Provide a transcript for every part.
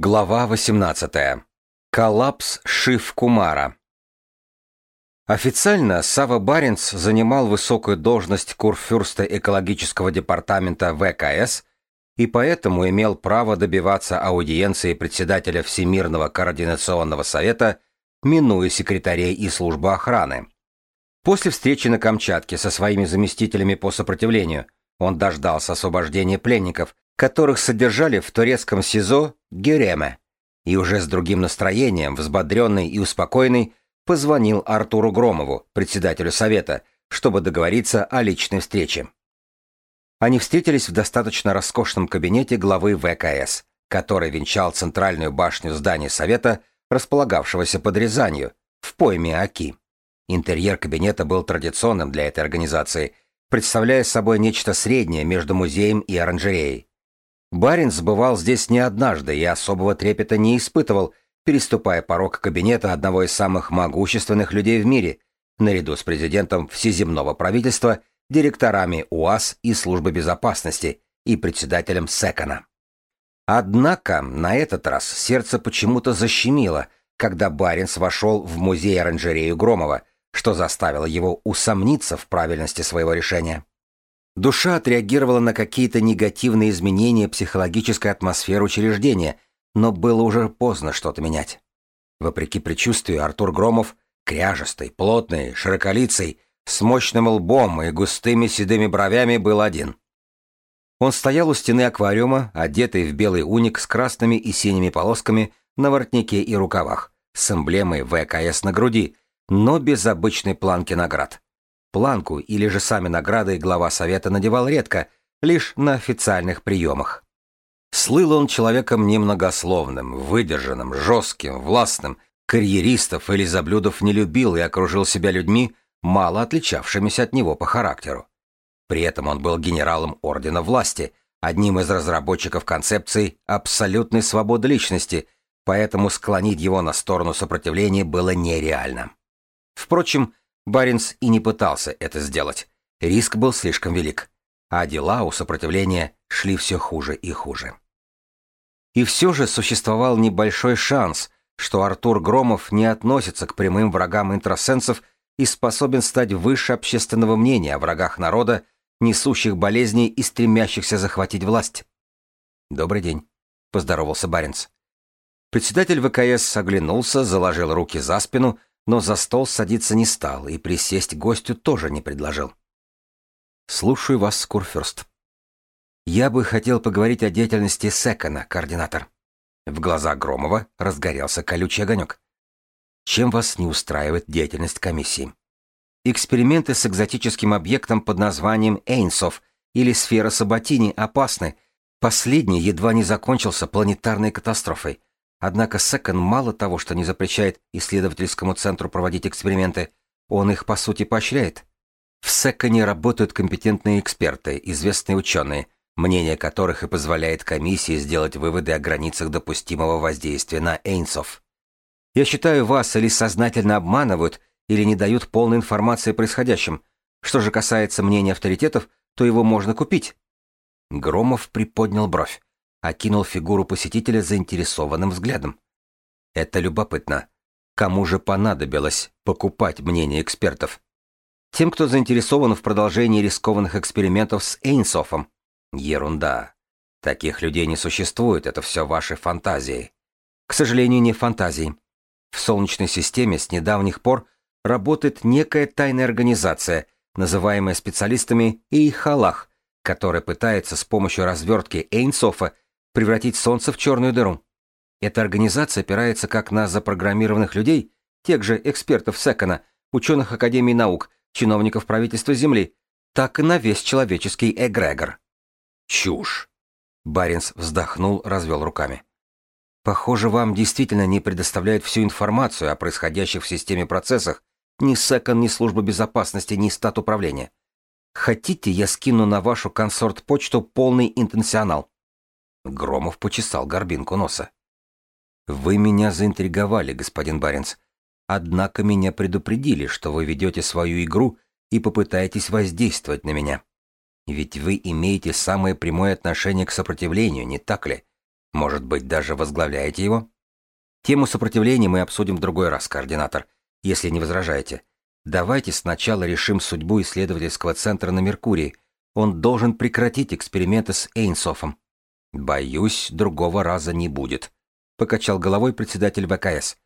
Глава 18. Коллапс Шив-Кумара. Официально Сава Баренц занимал высокую должность курфюрста экологического департамента ВКС и поэтому имел право добиваться аудиенции председателя Всемирного координационного совета, минуя секретарей и службу охраны. После встречи на Камчатке со своими заместителями по сопротивлению он дождался освобождения пленников, которых содержали в турецком СИЗО Гереме, и уже с другим настроением, взбодренный и успокоенный, позвонил Артуру Громову, председателю совета, чтобы договориться о личной встрече. Они встретились в достаточно роскошном кабинете главы ВКС, который венчал центральную башню здания совета, располагавшегося под Рязанью, в пойме Аки. Интерьер кабинета был традиционным для этой организации, представляя собой нечто среднее между музеем и оранжереей. Баринс бывал здесь не однажды и особого трепета не испытывал, переступая порог кабинета одного из самых могущественных людей в мире, наряду с президентом всеземного правительства, директорами УАЗ и службы безопасности и председателем Секона. Однако на этот раз сердце почему-то защемило, когда Баринс вошел в музей оранжерею Громова, что заставило его усомниться в правильности своего решения. Душа отреагировала на какие-то негативные изменения психологической атмосферы учреждения, но было уже поздно что-то менять. Вопреки предчувствию, Артур Громов, кряжестый, плотный, широколицый, с мощным лбом и густыми седыми бровями, был один. Он стоял у стены аквариума, одетый в белый уник с красными и синими полосками на воротнике и рукавах, с эмблемой ВКС на груди, но без обычной планки наград. Планку или же сами награды глава совета надевал редко, лишь на официальных приемах. Слыл он человеком немногословным, выдержанным, жестким, властным, карьеристов или заблюдов не любил и окружил себя людьми, мало отличавшимися от него по характеру. При этом он был генералом Ордена Власти, одним из разработчиков концепции абсолютной свободы личности, поэтому склонить его на сторону сопротивления было нереально. Впрочем, Баринс и не пытался это сделать. Риск был слишком велик. А дела у сопротивления шли все хуже и хуже. И все же существовал небольшой шанс, что Артур Громов не относится к прямым врагам интросенсов и способен стать выше общественного мнения о врагах народа, несущих болезни и стремящихся захватить власть. «Добрый день», — поздоровался Баринс. Председатель ВКС оглянулся, заложил руки за спину но за стол садиться не стал и присесть гостю тоже не предложил. «Слушаю вас, Скурфюрст. Я бы хотел поговорить о деятельности Секона, координатор». В глазах Громова разгорелся колючий огонек. Чем вас не устраивает деятельность комиссии? Эксперименты с экзотическим объектом под названием Эйнсов или сфера Саботини опасны. Последний едва не закончился планетарной катастрофой. Однако Секон мало того, что не запрещает исследовательскому центру проводить эксперименты, он их по сути поощряет. В Секоне работают компетентные эксперты, известные ученые, мнение которых и позволяет комиссии сделать выводы о границах допустимого воздействия на Эйнсов. Я считаю, вас или сознательно обманывают, или не дают полной информации о происходящем. Что же касается мнения авторитетов, то его можно купить. Громов приподнял бровь окинул фигуру посетителя заинтересованным взглядом. Это любопытно. Кому же понадобилось покупать мнение экспертов? Тем, кто заинтересован в продолжении рискованных экспериментов с Эйнсофом. Ерунда. Таких людей не существует, это все ваши фантазии. К сожалению, не фантазии. В Солнечной системе с недавних пор работает некая тайная организация, называемая специалистами Эйхалах, которая пытается с помощью развертки Эйнсофа превратить Солнце в черную дыру. Эта организация опирается как на запрограммированных людей, тех же экспертов Секона, ученых Академии наук, чиновников правительства Земли, так и на весь человеческий эгрегор. Чушь. Баринс вздохнул, развел руками. Похоже, вам действительно не предоставляют всю информацию о происходящих в системе процессах ни Секон, ни служба безопасности, ни стат управления. Хотите, я скину на вашу консорт-почту полный интенсионал? Громов почесал горбинку носа. «Вы меня заинтриговали, господин Баренц. Однако меня предупредили, что вы ведете свою игру и попытаетесь воздействовать на меня. Ведь вы имеете самое прямое отношение к сопротивлению, не так ли? Может быть, даже возглавляете его? Тему сопротивления мы обсудим в другой раз, координатор, если не возражаете. Давайте сначала решим судьбу исследовательского центра на Меркурии. Он должен прекратить эксперименты с Эйнсофом. Боюсь, другого раза не будет, покачал головой председатель ВКС.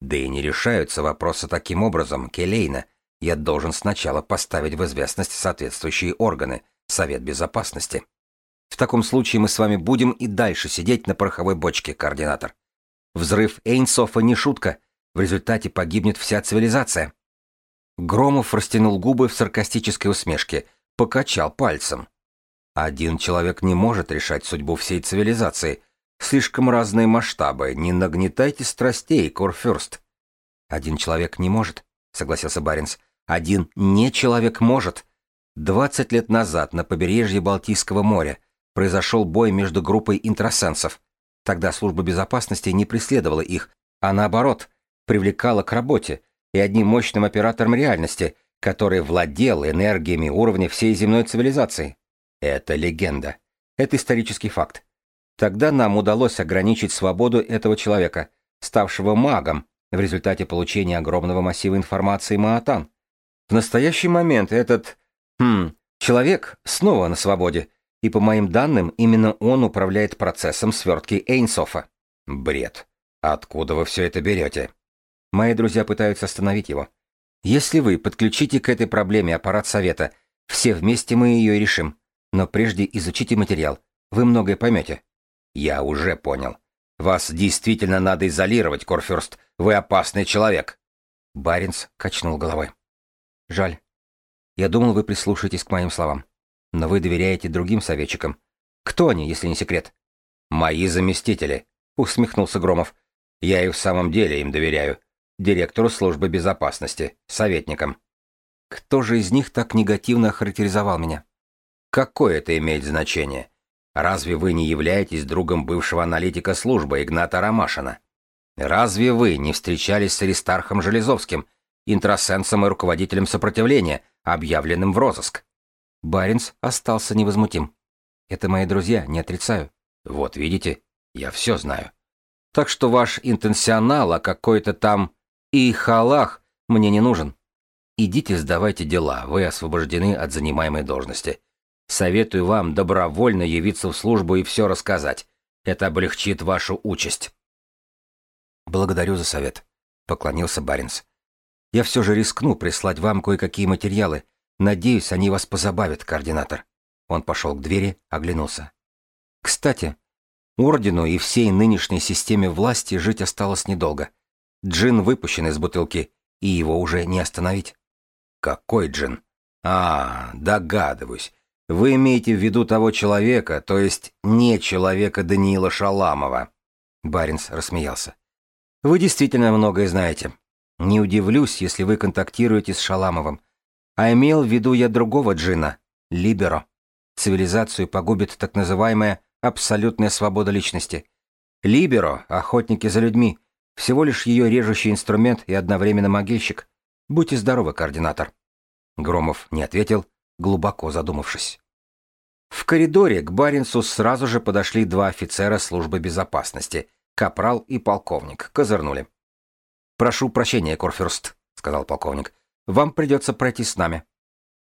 Да и не решаются вопросы таким образом, Келейна. Я должен сначала поставить в известность соответствующие органы, Совет Безопасности. В таком случае мы с вами будем и дальше сидеть на пороховой бочке, координатор. Взрыв Эйнсофа не шутка. В результате погибнет вся цивилизация. Громов растянул губы в саркастической усмешке, покачал пальцем. Один человек не может решать судьбу всей цивилизации. Слишком разные масштабы. Не нагнетайте страстей, Курфюрст. Один человек не может, согласился Баринс. Один не человек может. Двадцать лет назад на побережье Балтийского моря произошел бой между группой интросенсов. Тогда служба безопасности не преследовала их, а наоборот, привлекала к работе, и одним мощным оператором реальности, который владел энергиями уровня всей земной цивилизации. Это легенда. Это исторический факт. Тогда нам удалось ограничить свободу этого человека, ставшего магом, в результате получения огромного массива информации Маатан. В настоящий момент этот... Хм, человек снова на свободе, и по моим данным, именно он управляет процессом свертки Эйнсофа. Бред. Откуда вы все это берете? Мои друзья пытаются остановить его. Если вы подключите к этой проблеме аппарат совета, все вместе мы ее решим. Но прежде изучите материал. Вы многое поймете. Я уже понял. Вас действительно надо изолировать, Корфюрст. Вы опасный человек. Баринс качнул головой. Жаль. Я думал, вы прислушаетесь к моим словам. Но вы доверяете другим советчикам. Кто они, если не секрет? Мои заместители, усмехнулся Громов. Я и в самом деле им доверяю директору службы безопасности, советникам. Кто же из них так негативно охарактеризовал меня? Какое это имеет значение? Разве вы не являетесь другом бывшего аналитика службы Игната Ромашина? Разве вы не встречались с Аристархом Железовским, интросенсом и руководителем сопротивления, объявленным в розыск? Баринс остался невозмутим. Это мои друзья, не отрицаю. Вот видите, я все знаю. Так что ваш интенсионал, а какой-то там и халах мне не нужен. Идите сдавайте дела, вы освобождены от занимаемой должности. Советую вам добровольно явиться в службу и все рассказать. Это облегчит вашу участь. Благодарю за совет, поклонился Баринс. Я все же рискну прислать вам кое-какие материалы. Надеюсь, они вас позабавят, координатор. Он пошел к двери, оглянулся. Кстати, ордену и всей нынешней системе власти жить осталось недолго. Джин выпущен из бутылки, и его уже не остановить. Какой джин? А, догадываюсь. Вы имеете в виду того человека, то есть не человека Даниила Шаламова. Баринс рассмеялся. Вы действительно многое знаете. Не удивлюсь, если вы контактируете с Шаламовым. А имел в виду я другого джина, Либеро. Цивилизацию погубит так называемая абсолютная свобода личности. Либеро — охотники за людьми, всего лишь ее режущий инструмент и одновременно могильщик. Будьте здоровы, координатор. Громов не ответил, глубоко задумавшись. В коридоре к Баренцу сразу же подошли два офицера службы безопасности, капрал и полковник, козырнули. «Прошу прощения, Корфюрст», — сказал полковник. «Вам придется пройти с нами».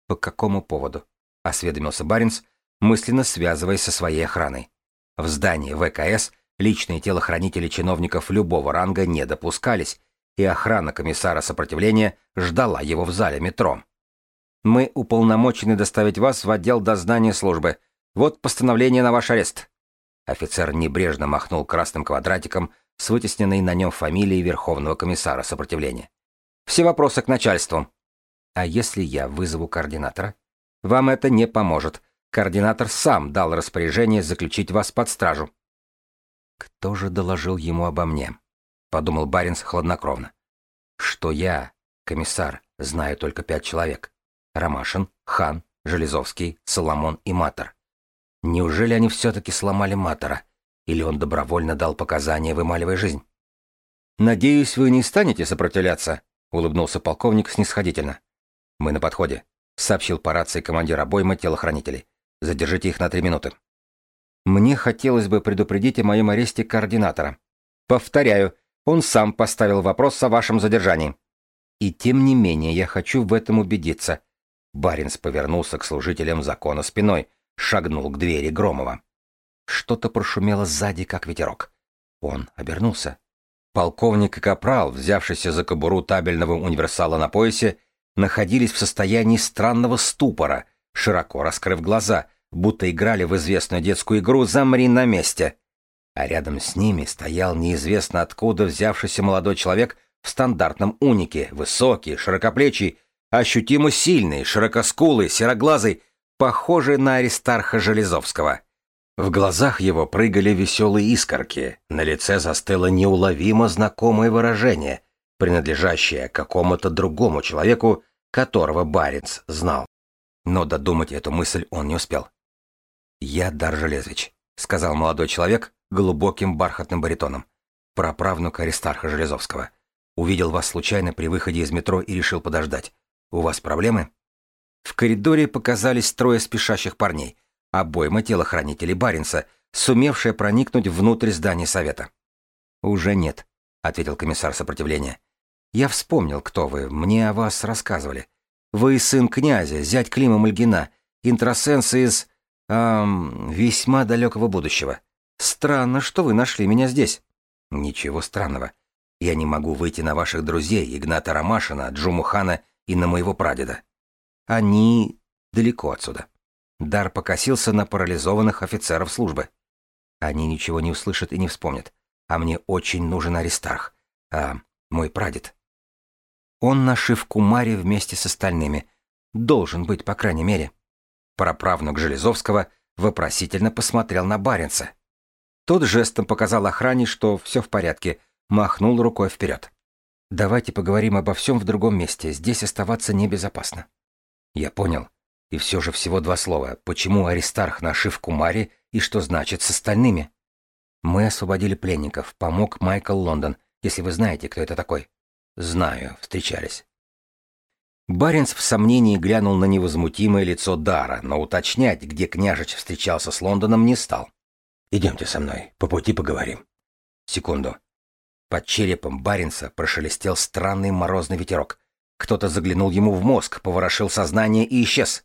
«По какому поводу?» — осведомился Баренц, мысленно связываясь со своей охраной. В здании ВКС Личные телохранители чиновников любого ранга не допускались, и охрана комиссара сопротивления ждала его в зале метро. «Мы уполномочены доставить вас в отдел дознания службы. Вот постановление на ваш арест». Офицер небрежно махнул красным квадратиком с вытесненной на нем фамилией Верховного комиссара сопротивления. «Все вопросы к начальству». «А если я вызову координатора?» «Вам это не поможет. Координатор сам дал распоряжение заключить вас под стражу». Кто же доложил ему обо мне? Подумал Баринс хладнокровно. Что я, комиссар, знаю только пять человек. Ромашин, Хан, Железовский, Соломон и Матер. Неужели они все-таки сломали Матера? Или он добровольно дал показания, вымаливая жизнь? «Надеюсь, вы не станете сопротивляться», — улыбнулся полковник снисходительно. «Мы на подходе», — сообщил по рации командир обоймы телохранителей. «Задержите их на три минуты». Мне хотелось бы предупредить о моем аресте координатора. Повторяю, он сам поставил вопрос о вашем задержании. И тем не менее я хочу в этом убедиться. Баринс повернулся к служителям закона спиной, шагнул к двери Громова. Что-то прошумело сзади, как ветерок. Он обернулся. Полковник и капрал, взявшийся за кобуру табельного универсала на поясе, находились в состоянии странного ступора, широко раскрыв глаза, будто играли в известную детскую игру «Замри на месте». А рядом с ними стоял неизвестно откуда взявшийся молодой человек в стандартном унике, высокий, широкоплечий, ощутимо сильный, широкоскулый, сероглазый, похожий на Аристарха Железовского. В глазах его прыгали веселые искорки, на лице застыло неуловимо знакомое выражение, принадлежащее какому-то другому человеку, которого Барец знал. Но додумать эту мысль он не успел. «Я Дар Железвич», — сказал молодой человек глубоким бархатным баритоном, праправнук Аристарха Железовского. «Увидел вас случайно при выходе из метро и решил подождать. У вас проблемы?» В коридоре показались трое спешащих парней, обойма телохранителей Баринса, сумевшие проникнуть внутрь здания совета. «Уже нет», — ответил комиссар сопротивления. «Я вспомнил, кто вы, мне о вас рассказывали. Вы сын князя, зять Клима Мальгина, интросенс из... Эм, весьма далекого будущего. Странно, что вы нашли меня здесь». «Ничего странного. Я не могу выйти на ваших друзей, Игната Ромашина, Джумухана и на моего прадеда. Они далеко отсюда. Дар покосился на парализованных офицеров службы. Они ничего не услышат и не вспомнят. А мне очень нужен Аристарх. А мой прадед. Он нашив Кумаре вместе с остальными. Должен быть, по крайней мере. Проправнук Железовского вопросительно посмотрел на Баренца. Тот жестом показал охране, что все в порядке, махнул рукой вперед. «Давайте поговорим обо всем в другом месте, здесь оставаться небезопасно». Я понял. И все же всего два слова. Почему Аристарх нашив Кумаре и что значит с остальными? Мы освободили пленников, помог Майкл Лондон, если вы знаете, кто это такой. Знаю, встречались. Баренц в сомнении глянул на невозмутимое лицо Дара, но уточнять, где княжич встречался с Лондоном, не стал. «Идемте со мной, по пути поговорим». Секунду. Под черепом Баренца прошелестел странный морозный ветерок. Кто-то заглянул ему в мозг, поворошил сознание и исчез.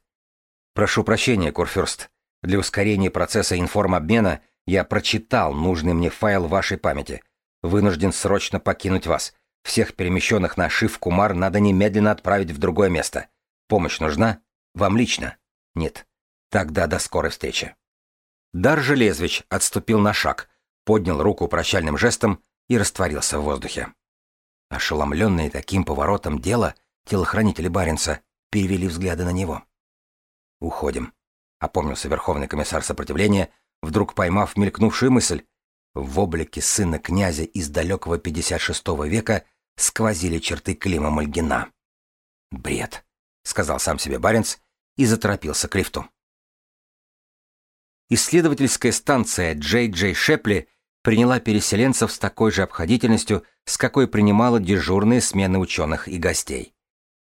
«Прошу прощения, Курфюрст. Для ускорения процесса информобмена я прочитал нужный мне файл вашей памяти. Вынужден срочно покинуть вас. Всех перемещенных на Шиф Кумар надо немедленно отправить в другое место. Помощь нужна? Вам лично? Нет. Тогда до скорой встречи. Дар Железвич отступил на шаг, поднял руку прощальным жестом и растворился в воздухе. Ошеломленные таким поворотом дела, телохранители Баренца перевели взгляды на него. «Уходим», — опомнился Верховный комиссар сопротивления, вдруг поймав мелькнувшую мысль. В облике сына князя из далекого 56 века сквозили черты Клима Мальгина. «Бред», — сказал сам себе Баренц и заторопился к лифту. Исследовательская станция Джей Джей Шепли приняла переселенцев с такой же обходительностью, с какой принимала дежурные смены ученых и гостей.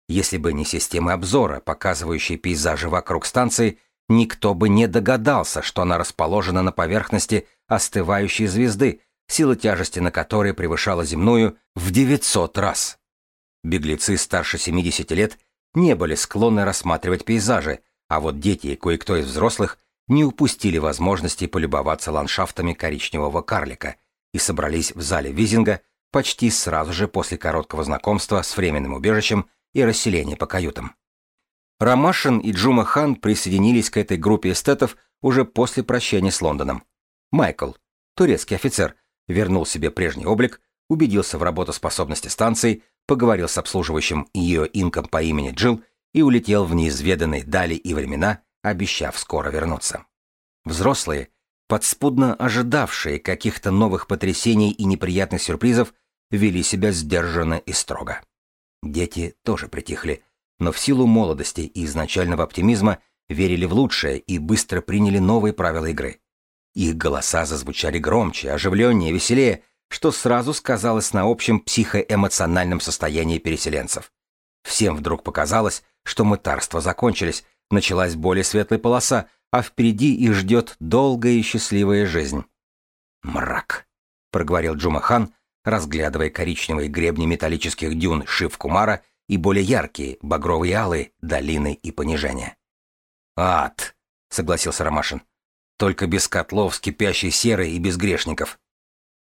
Если бы не системы обзора, показывающие пейзажи вокруг станции, никто бы не догадался, что она расположена на поверхности остывающей звезды, сила тяжести на которой превышала земную в 900 раз. Беглецы старше 70 лет не были склонны рассматривать пейзажи, а вот дети и кое-кто из взрослых не упустили возможности полюбоваться ландшафтами коричневого карлика и собрались в зале Визинга почти сразу же после короткого знакомства с временным убежищем и расселения по каютам. Ромашин и Джума Хан присоединились к этой группе эстетов уже после прощения с Лондоном. Майкл, турецкий офицер, вернул себе прежний облик, убедился в работоспособности станции, поговорил с обслуживающим ее инком по имени Джилл и улетел в неизведанные дали и времена, обещав скоро вернуться. Взрослые, подспудно ожидавшие каких-то новых потрясений и неприятных сюрпризов, вели себя сдержанно и строго. Дети тоже притихли, но в силу молодости и изначального оптимизма верили в лучшее и быстро приняли новые правила игры. Их голоса зазвучали громче, оживленнее, веселее, что сразу сказалось на общем психоэмоциональном состоянии переселенцев. Всем вдруг показалось, что мытарства закончились, началась более светлая полоса, а впереди их ждет долгая и счастливая жизнь. «Мрак», — проговорил Джумахан, разглядывая коричневые гребни металлических дюн Шив-Кумара и более яркие, багровые алые, долины и понижения. «Ад!» — согласился Ромашин. «Только без котлов с кипящей серой и без грешников».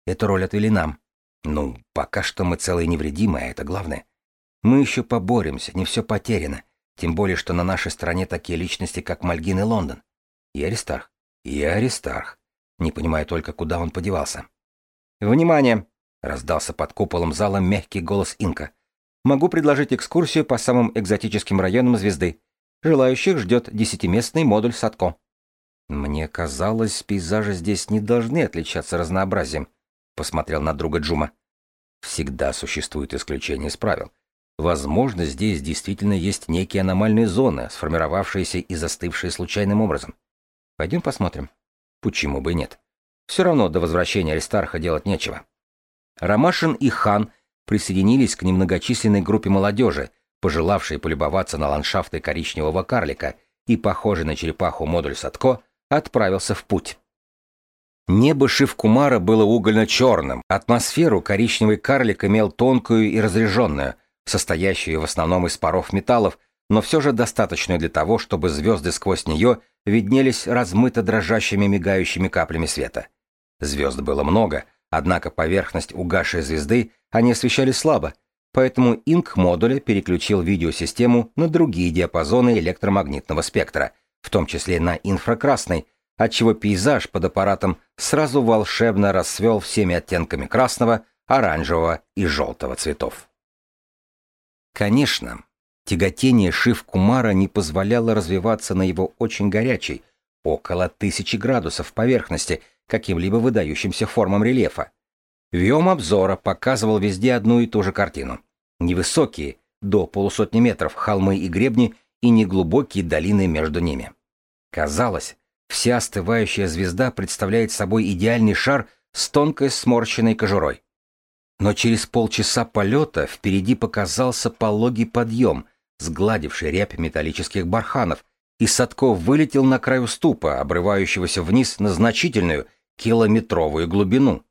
Эту роль отвели нам. Ну, пока что мы целые и невредимы, а это главное. Мы еще поборемся, не все потеряно. Тем более, что на нашей стороне такие личности, как Мальгин и Лондон. И Аристарх. И Аристарх. Не понимаю только, куда он подевался. «Внимание!» — раздался под куполом зала мягкий голос Инка. «Могу предложить экскурсию по самым экзотическим районам звезды. Желающих ждет десятиместный модуль Садко». «Мне казалось, пейзажи здесь не должны отличаться разнообразием», — посмотрел на друга Джума. «Всегда существуют исключения из правил. Возможно, здесь действительно есть некие аномальные зоны, сформировавшиеся и застывшие случайным образом. Пойдем посмотрим. Почему бы и нет? Все равно до возвращения Аристарха делать нечего. Ромашин и Хан присоединились к немногочисленной группе молодежи, пожелавшей полюбоваться на ландшафты коричневого карлика, и, похожий на черепаху модуль Садко, отправился в путь. Небо Шивкумара было угольно-черным, атмосферу коричневый карлик имел тонкую и разреженную – состоящую в основном из паров металлов, но все же достаточную для того, чтобы звезды сквозь нее виднелись размыто дрожащими мигающими каплями света. Звезд было много, однако поверхность угасшей звезды они освещали слабо, поэтому инк модуля переключил видеосистему на другие диапазоны электромагнитного спектра, в том числе на инфракрасный, отчего пейзаж под аппаратом сразу волшебно расцвел всеми оттенками красного, оранжевого и желтого цветов. Конечно, тяготение Шив-Кумара не позволяло развиваться на его очень горячей, около тысячи градусов поверхности, каким-либо выдающимся формам рельефа. Вьем обзора показывал везде одну и ту же картину. Невысокие, до полусотни метров, холмы и гребни и неглубокие долины между ними. Казалось, вся остывающая звезда представляет собой идеальный шар с тонкой сморщенной кожурой. Но через полчаса полета впереди показался пологий подъем, сгладивший рябь металлических барханов, и Садков вылетел на край уступа, обрывающегося вниз на значительную километровую глубину.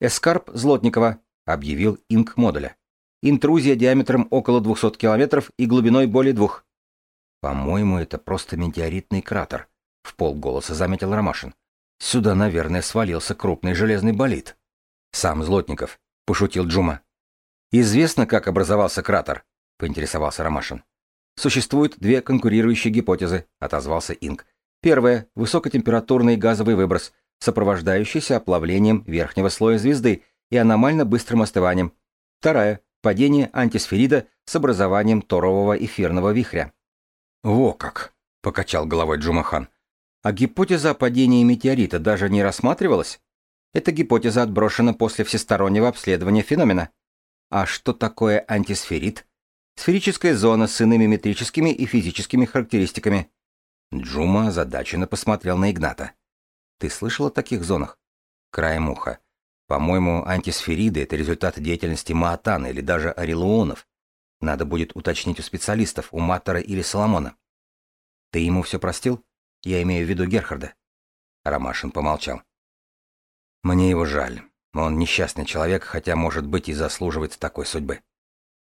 «Эскарп Злотникова», — объявил инк модуля. «Интрузия диаметром около 200 километров и глубиной более двух». «По-моему, это просто метеоритный кратер», — в полголоса заметил Ромашин. «Сюда, наверное, свалился крупный железный болид». «Сам Злотников», — пошутил Джума. «Известно, как образовался кратер?» — поинтересовался Ромашин. «Существуют две конкурирующие гипотезы», — отозвался Инг. Первая — высокотемпературный газовый выброс, сопровождающийся оплавлением верхнего слоя звезды и аномально быстрым остыванием. Вторая — падение антисферида с образованием торового эфирного вихря. «Во как!» — покачал головой Джумахан. «А гипотеза о падении метеорита даже не рассматривалась?» Эта гипотеза отброшена после всестороннего обследования феномена. А что такое антисферит? Сферическая зона с иными метрическими и физическими характеристиками. Джума озадаченно посмотрел на Игната. Ты слышал о таких зонах? Краем уха. По-моему, антисфериды — это результат деятельности Маатана или даже Орелуонов. Надо будет уточнить у специалистов, у Маттера или Соломона. Ты ему все простил? Я имею в виду Герхарда. Ромашин помолчал. Мне его жаль. Он несчастный человек, хотя, может быть, и заслуживает такой судьбы.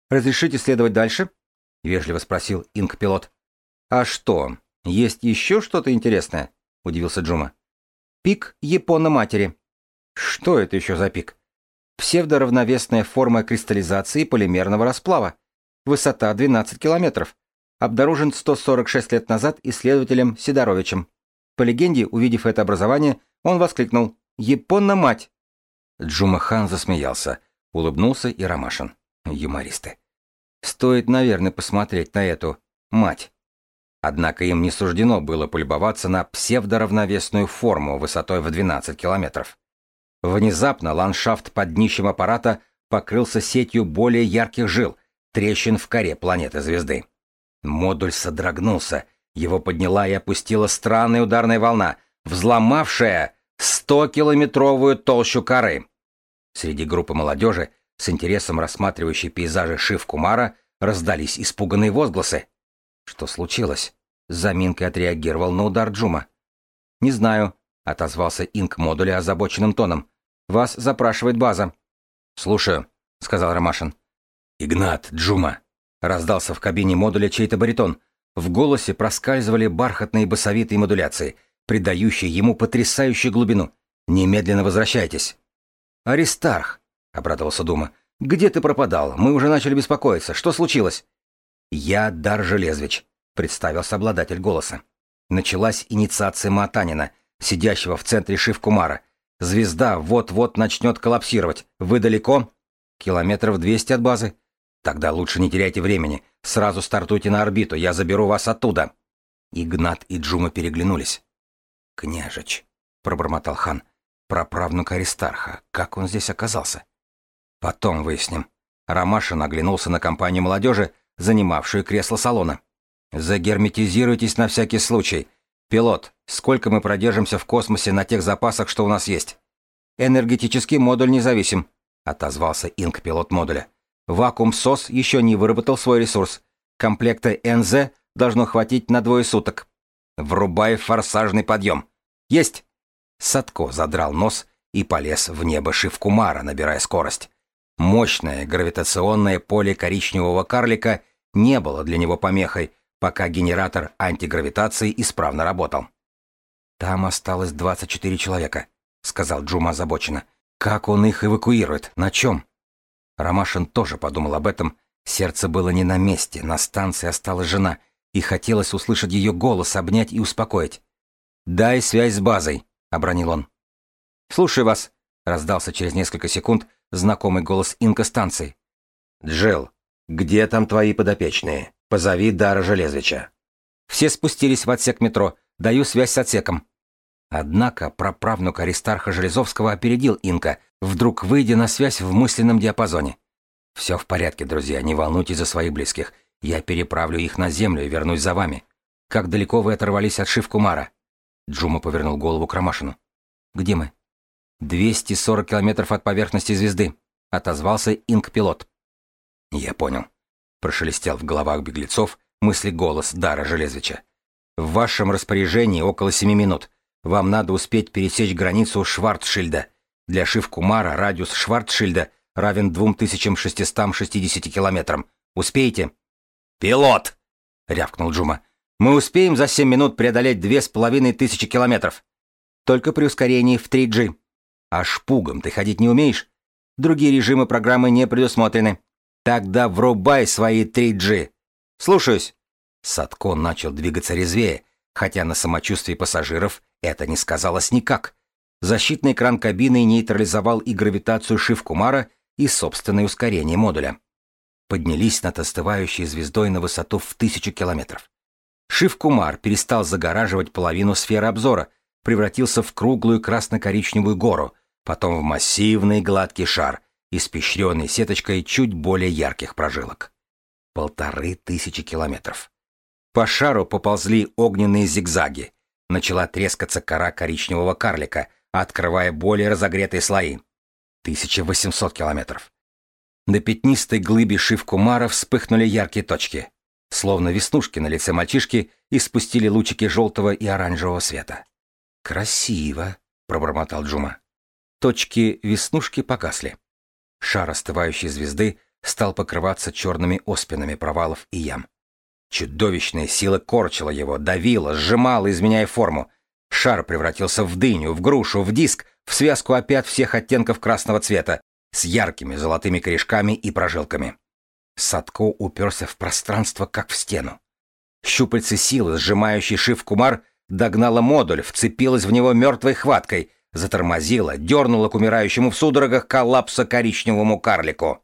«Разрешите следовать дальше?» — вежливо спросил инк-пилот. «А что, есть еще что-то интересное?» — удивился Джума. «Пик Япона-матери». «Что это еще за пик?» «Псевдоравновесная форма кристаллизации полимерного расплава. Высота 12 километров. Обнаружен 146 лет назад исследователем Сидоровичем. По легенде, увидев это образование, он воскликнул Японна мать!» Джумахан засмеялся, улыбнулся и Ромашин. Юмористы. Стоит, наверное, посмотреть на эту мать. Однако им не суждено было полюбоваться на псевдоравновесную форму высотой в 12 километров. Внезапно ландшафт под днищем аппарата покрылся сетью более ярких жил, трещин в коре планеты-звезды. Модуль содрогнулся, его подняла и опустила странная ударная волна, взломавшая Сто-километровую толщу коры. Среди группы молодежи, с интересом рассматривающей пейзажи Шив-Кумара, раздались испуганные возгласы. Что случилось? Заминкой отреагировал на удар Джума. «Не знаю», — отозвался инк модуля озабоченным тоном. «Вас запрашивает база». «Слушаю», — сказал Ромашин. «Игнат, Джума», — раздался в кабине модуля чей-то баритон. В голосе проскальзывали бархатные басовитые модуляции, придающие ему потрясающую глубину. «Немедленно возвращайтесь». «Аристарх», — обрадовался Дума, — «где ты пропадал? Мы уже начали беспокоиться. Что случилось?» «Я Дар Железвич», — представился обладатель голоса. Началась инициация Матанина, сидящего в центре Шивкумара. Звезда вот-вот начнет коллапсировать. Вы далеко? Километров двести от базы. Тогда лучше не теряйте времени. Сразу стартуйте на орбиту, я заберу вас оттуда. Игнат и Джума переглянулись. Княжич, пробормотал хан, праправнук Аристарха. Как он здесь оказался? Потом выясним. Ромашин оглянулся на компанию молодежи, занимавшую кресло салона. Загерметизируйтесь на всякий случай. Пилот, сколько мы продержимся в космосе на тех запасах, что у нас есть? Энергетический модуль независим, отозвался инк-пилот модуля. Вакуум СОС еще не выработал свой ресурс. Комплекта НЗ должно хватить на двое суток. Врубай форсажный подъем. Есть! Садко задрал нос и полез в небо Шивкумара, набирая скорость. Мощное гравитационное поле коричневого карлика не было для него помехой, пока генератор антигравитации исправно работал. «Там осталось 24 человека», — сказал Джума озабоченно. «Как он их эвакуирует? На чем?» Ромашин тоже подумал об этом. Сердце было не на месте, на станции осталась жена, и хотелось услышать ее голос, обнять и успокоить. «Дай связь с базой», — обронил он. «Слушаю вас», — раздался через несколько секунд знакомый голос инка станции. «Джилл, где там твои подопечные?» Позови Дара Железвича. Все спустились в отсек метро. Даю связь с отсеком. Однако праправнук Аристарха Железовского опередил Инка, вдруг выйдя на связь в мысленном диапазоне. «Все в порядке, друзья, не волнуйтесь за своих близких. Я переправлю их на землю и вернусь за вами. Как далеко вы оторвались от Шивкумара?» Джума повернул голову к Ромашину. «Где мы?» «240 километров от поверхности звезды», — отозвался Инк-пилот. «Я понял. Прошелестел в головах беглецов мысли голос Дара Железвича. В вашем распоряжении около семи минут. Вам надо успеть пересечь границу Шварцшильда. Для Шивкумара радиус Шварцшильда равен 2660 километрам. Успеете? «Пилот!» — рявкнул Джума. «Мы успеем за семь минут преодолеть две с половиной тысячи километров. Только при ускорении в 3G. А шпугом ты ходить не умеешь? Другие режимы программы не предусмотрены. Тогда врубай свои 3G. Слушаюсь. Садко начал двигаться резвее, хотя на самочувствии пассажиров это не сказалось никак. Защитный экран кабины нейтрализовал и гравитацию Шивкумара, и собственное ускорение модуля. Поднялись над остывающей звездой на высоту в тысячу километров. Шивкумар перестал загораживать половину сферы обзора, превратился в круглую красно-коричневую гору, потом в массивный гладкий шар, испещренный сеточкой чуть более ярких прожилок. Полторы тысячи километров. По шару поползли огненные зигзаги. Начала трескаться кора коричневого карлика, открывая более разогретые слои. 1800 километров. На пятнистой глыбе Шивкумара вспыхнули яркие точки. Словно веснушки на лице мальчишки испустили лучики желтого и оранжевого света. «Красиво», — пробормотал Джума. Точки веснушки погасли. Шар остывающей звезды стал покрываться черными оспинами провалов и ям. Чудовищная сила корчила его, давила, сжимала, изменяя форму. Шар превратился в дыню, в грушу, в диск, в связку опять всех оттенков красного цвета, с яркими золотыми корешками и прожилками. Садко уперся в пространство, как в стену. Щупальце силы, сжимающий шив Кумар, догнала модуль, вцепилась в него мертвой хваткой, затормозила, дернула к умирающему в судорогах коллапса коричневому карлику.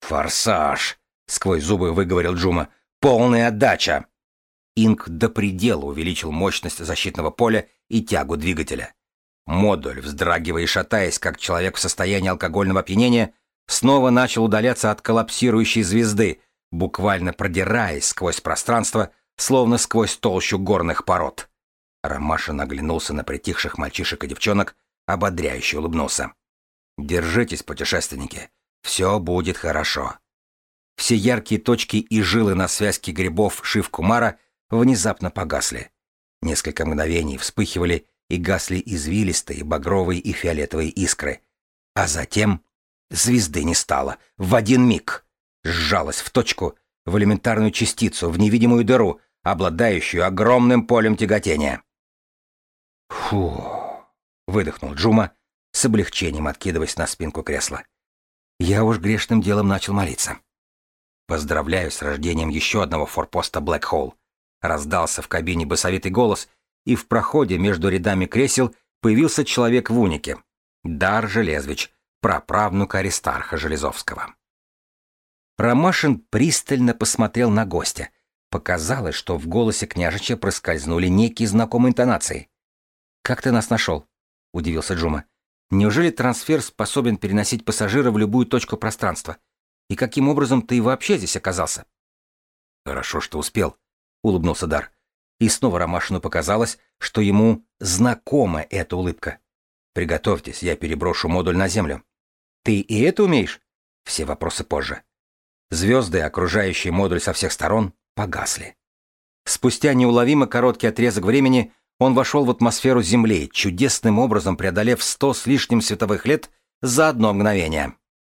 «Форсаж!» — сквозь зубы выговорил Джума. «Полная отдача!» Инк до предела увеличил мощность защитного поля и тягу двигателя. Модуль, вздрагивая и шатаясь, как человек в состоянии алкогольного опьянения, снова начал удаляться от коллапсирующей звезды, буквально продираясь сквозь пространство, словно сквозь толщу горных пород. Ромаша наглянулся на притихших мальчишек и девчонок, ободряюще улыбнулся. «Держитесь, путешественники, все будет хорошо». Все яркие точки и жилы на связке грибов Шивкумара внезапно погасли. Несколько мгновений вспыхивали и гасли извилистые, багровые и фиолетовые искры. А затем звезды не стало. В один миг. Сжалась в точку, в элементарную частицу, в невидимую дыру, обладающую огромным полем тяготения. «Фу!» — выдохнул Джума, с облегчением откидываясь на спинку кресла. «Я уж грешным делом начал молиться». «Поздравляю с рождением еще одного форпоста Блэк Холл!» Раздался в кабине басовитый голос, и в проходе между рядами кресел появился человек в унике. Дар Железвич, праправнук Аристарха Железовского. Ромашин пристально посмотрел на гостя. Показалось, что в голосе княжича проскользнули некие знакомые интонации. «Как ты нас нашел?» — удивился Джума. «Неужели трансфер способен переносить пассажира в любую точку пространства? И каким образом ты вообще здесь оказался?» «Хорошо, что успел», — улыбнулся Дар. И снова Ромашину показалось, что ему знакома эта улыбка. «Приготовьтесь, я переброшу модуль на Землю». «Ты и это умеешь?» Все вопросы позже. Звезды, окружающие модуль со всех сторон, погасли. Спустя неуловимо короткий отрезок времени он вошел в атмосферу Земли, чудесным образом преодолев сто с лишним световых лет за одно мгновение.